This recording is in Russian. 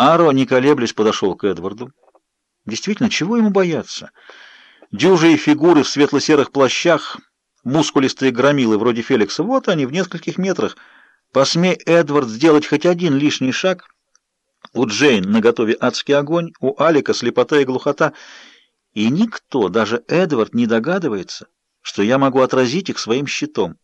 Аро, не колеблясь, подошел к Эдварду. Действительно, чего ему бояться? Дюжие фигуры в светло-серых плащах, мускулистые громилы вроде Феликса, вот они, в нескольких метрах. Посмей Эдвард сделать хоть один лишний шаг. У Джейн наготове адский огонь, у Алика слепота и глухота. И никто, даже Эдвард, не догадывается, что я могу отразить их своим щитом.